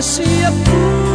see a pool.